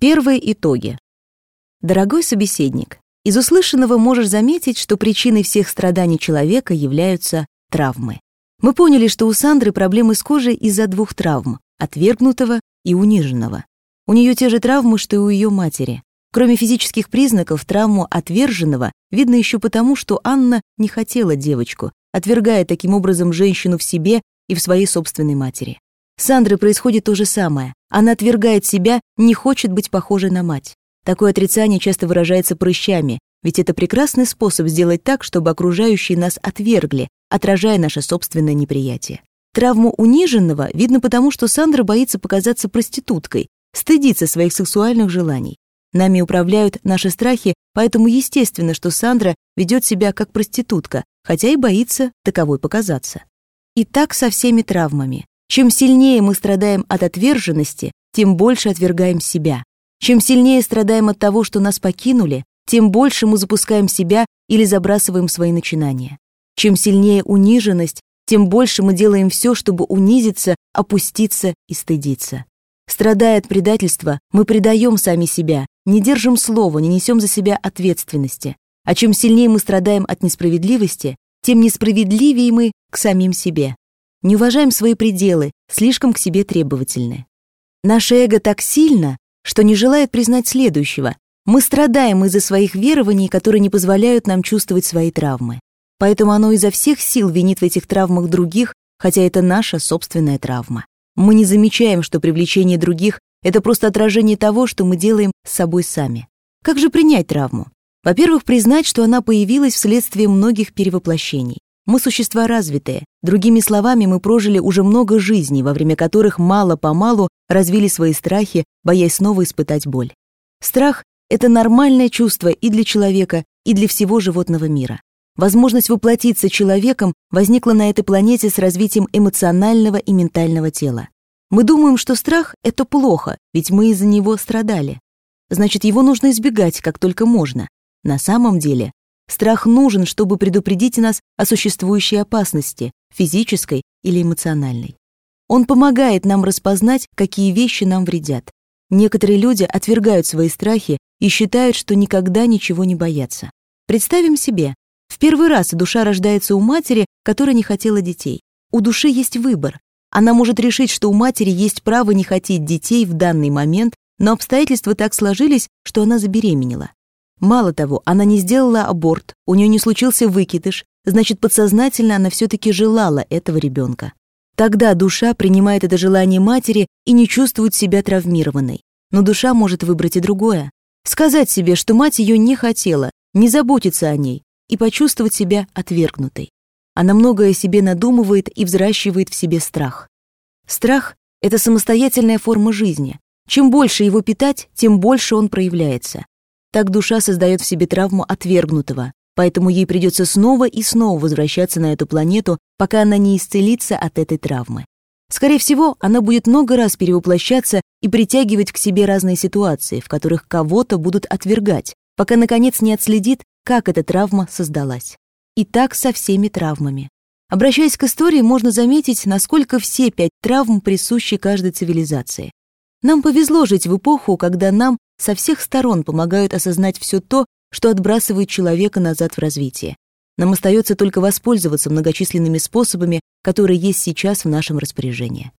Первые итоги. Дорогой собеседник, из услышанного можешь заметить, что причиной всех страданий человека являются травмы. Мы поняли, что у Сандры проблемы с кожей из-за двух травм – отвергнутого и униженного. У нее те же травмы, что и у ее матери. Кроме физических признаков, травму отверженного видно еще потому, что Анна не хотела девочку, отвергая таким образом женщину в себе и в своей собственной матери. С Сандрой происходит то же самое. Она отвергает себя, не хочет быть похожей на мать. Такое отрицание часто выражается прыщами, ведь это прекрасный способ сделать так, чтобы окружающие нас отвергли, отражая наше собственное неприятие. Травму униженного видно потому, что Сандра боится показаться проституткой, стыдится своих сексуальных желаний. Нами управляют наши страхи, поэтому естественно, что Сандра ведет себя как проститутка, хотя и боится таковой показаться. И так со всеми травмами. Чем сильнее мы страдаем от отверженности, тем больше отвергаем себя. Чем сильнее страдаем от того, что нас покинули, тем больше мы запускаем себя или забрасываем свои начинания. Чем сильнее униженность, тем больше мы делаем все, чтобы унизиться, опуститься и стыдиться. Страдая от предательства, мы предаем сами себя, не держим слова, не несем за себя ответственности. А чем сильнее мы страдаем от несправедливости, тем несправедливее мы к самим себе. Не уважаем свои пределы, слишком к себе требовательны. Наше эго так сильно, что не желает признать следующего. Мы страдаем из-за своих верований, которые не позволяют нам чувствовать свои травмы. Поэтому оно изо всех сил винит в этих травмах других, хотя это наша собственная травма. Мы не замечаем, что привлечение других — это просто отражение того, что мы делаем с собой сами. Как же принять травму? Во-первых, признать, что она появилась вследствие многих перевоплощений. Мы существа развитые. Другими словами, мы прожили уже много жизней, во время которых мало-помалу развили свои страхи, боясь снова испытать боль. Страх — это нормальное чувство и для человека, и для всего животного мира. Возможность воплотиться человеком возникла на этой планете с развитием эмоционального и ментального тела. Мы думаем, что страх — это плохо, ведь мы из-за него страдали. Значит, его нужно избегать, как только можно. На самом деле, Страх нужен, чтобы предупредить нас о существующей опасности, физической или эмоциональной. Он помогает нам распознать, какие вещи нам вредят. Некоторые люди отвергают свои страхи и считают, что никогда ничего не боятся. Представим себе, в первый раз душа рождается у матери, которая не хотела детей. У души есть выбор. Она может решить, что у матери есть право не хотеть детей в данный момент, но обстоятельства так сложились, что она забеременела. Мало того, она не сделала аборт, у нее не случился выкидыш, значит, подсознательно она все-таки желала этого ребенка. Тогда душа принимает это желание матери и не чувствует себя травмированной. Но душа может выбрать и другое. Сказать себе, что мать ее не хотела, не заботиться о ней и почувствовать себя отвергнутой. Она многое себе надумывает и взращивает в себе страх. Страх — это самостоятельная форма жизни. Чем больше его питать, тем больше он проявляется. Так душа создает в себе травму отвергнутого, поэтому ей придется снова и снова возвращаться на эту планету, пока она не исцелится от этой травмы. Скорее всего, она будет много раз перевоплощаться и притягивать к себе разные ситуации, в которых кого-то будут отвергать, пока, наконец, не отследит, как эта травма создалась. И так со всеми травмами. Обращаясь к истории, можно заметить, насколько все пять травм присущи каждой цивилизации. Нам повезло жить в эпоху, когда нам со всех сторон помогают осознать все то, что отбрасывает человека назад в развитии. Нам остается только воспользоваться многочисленными способами, которые есть сейчас в нашем распоряжении.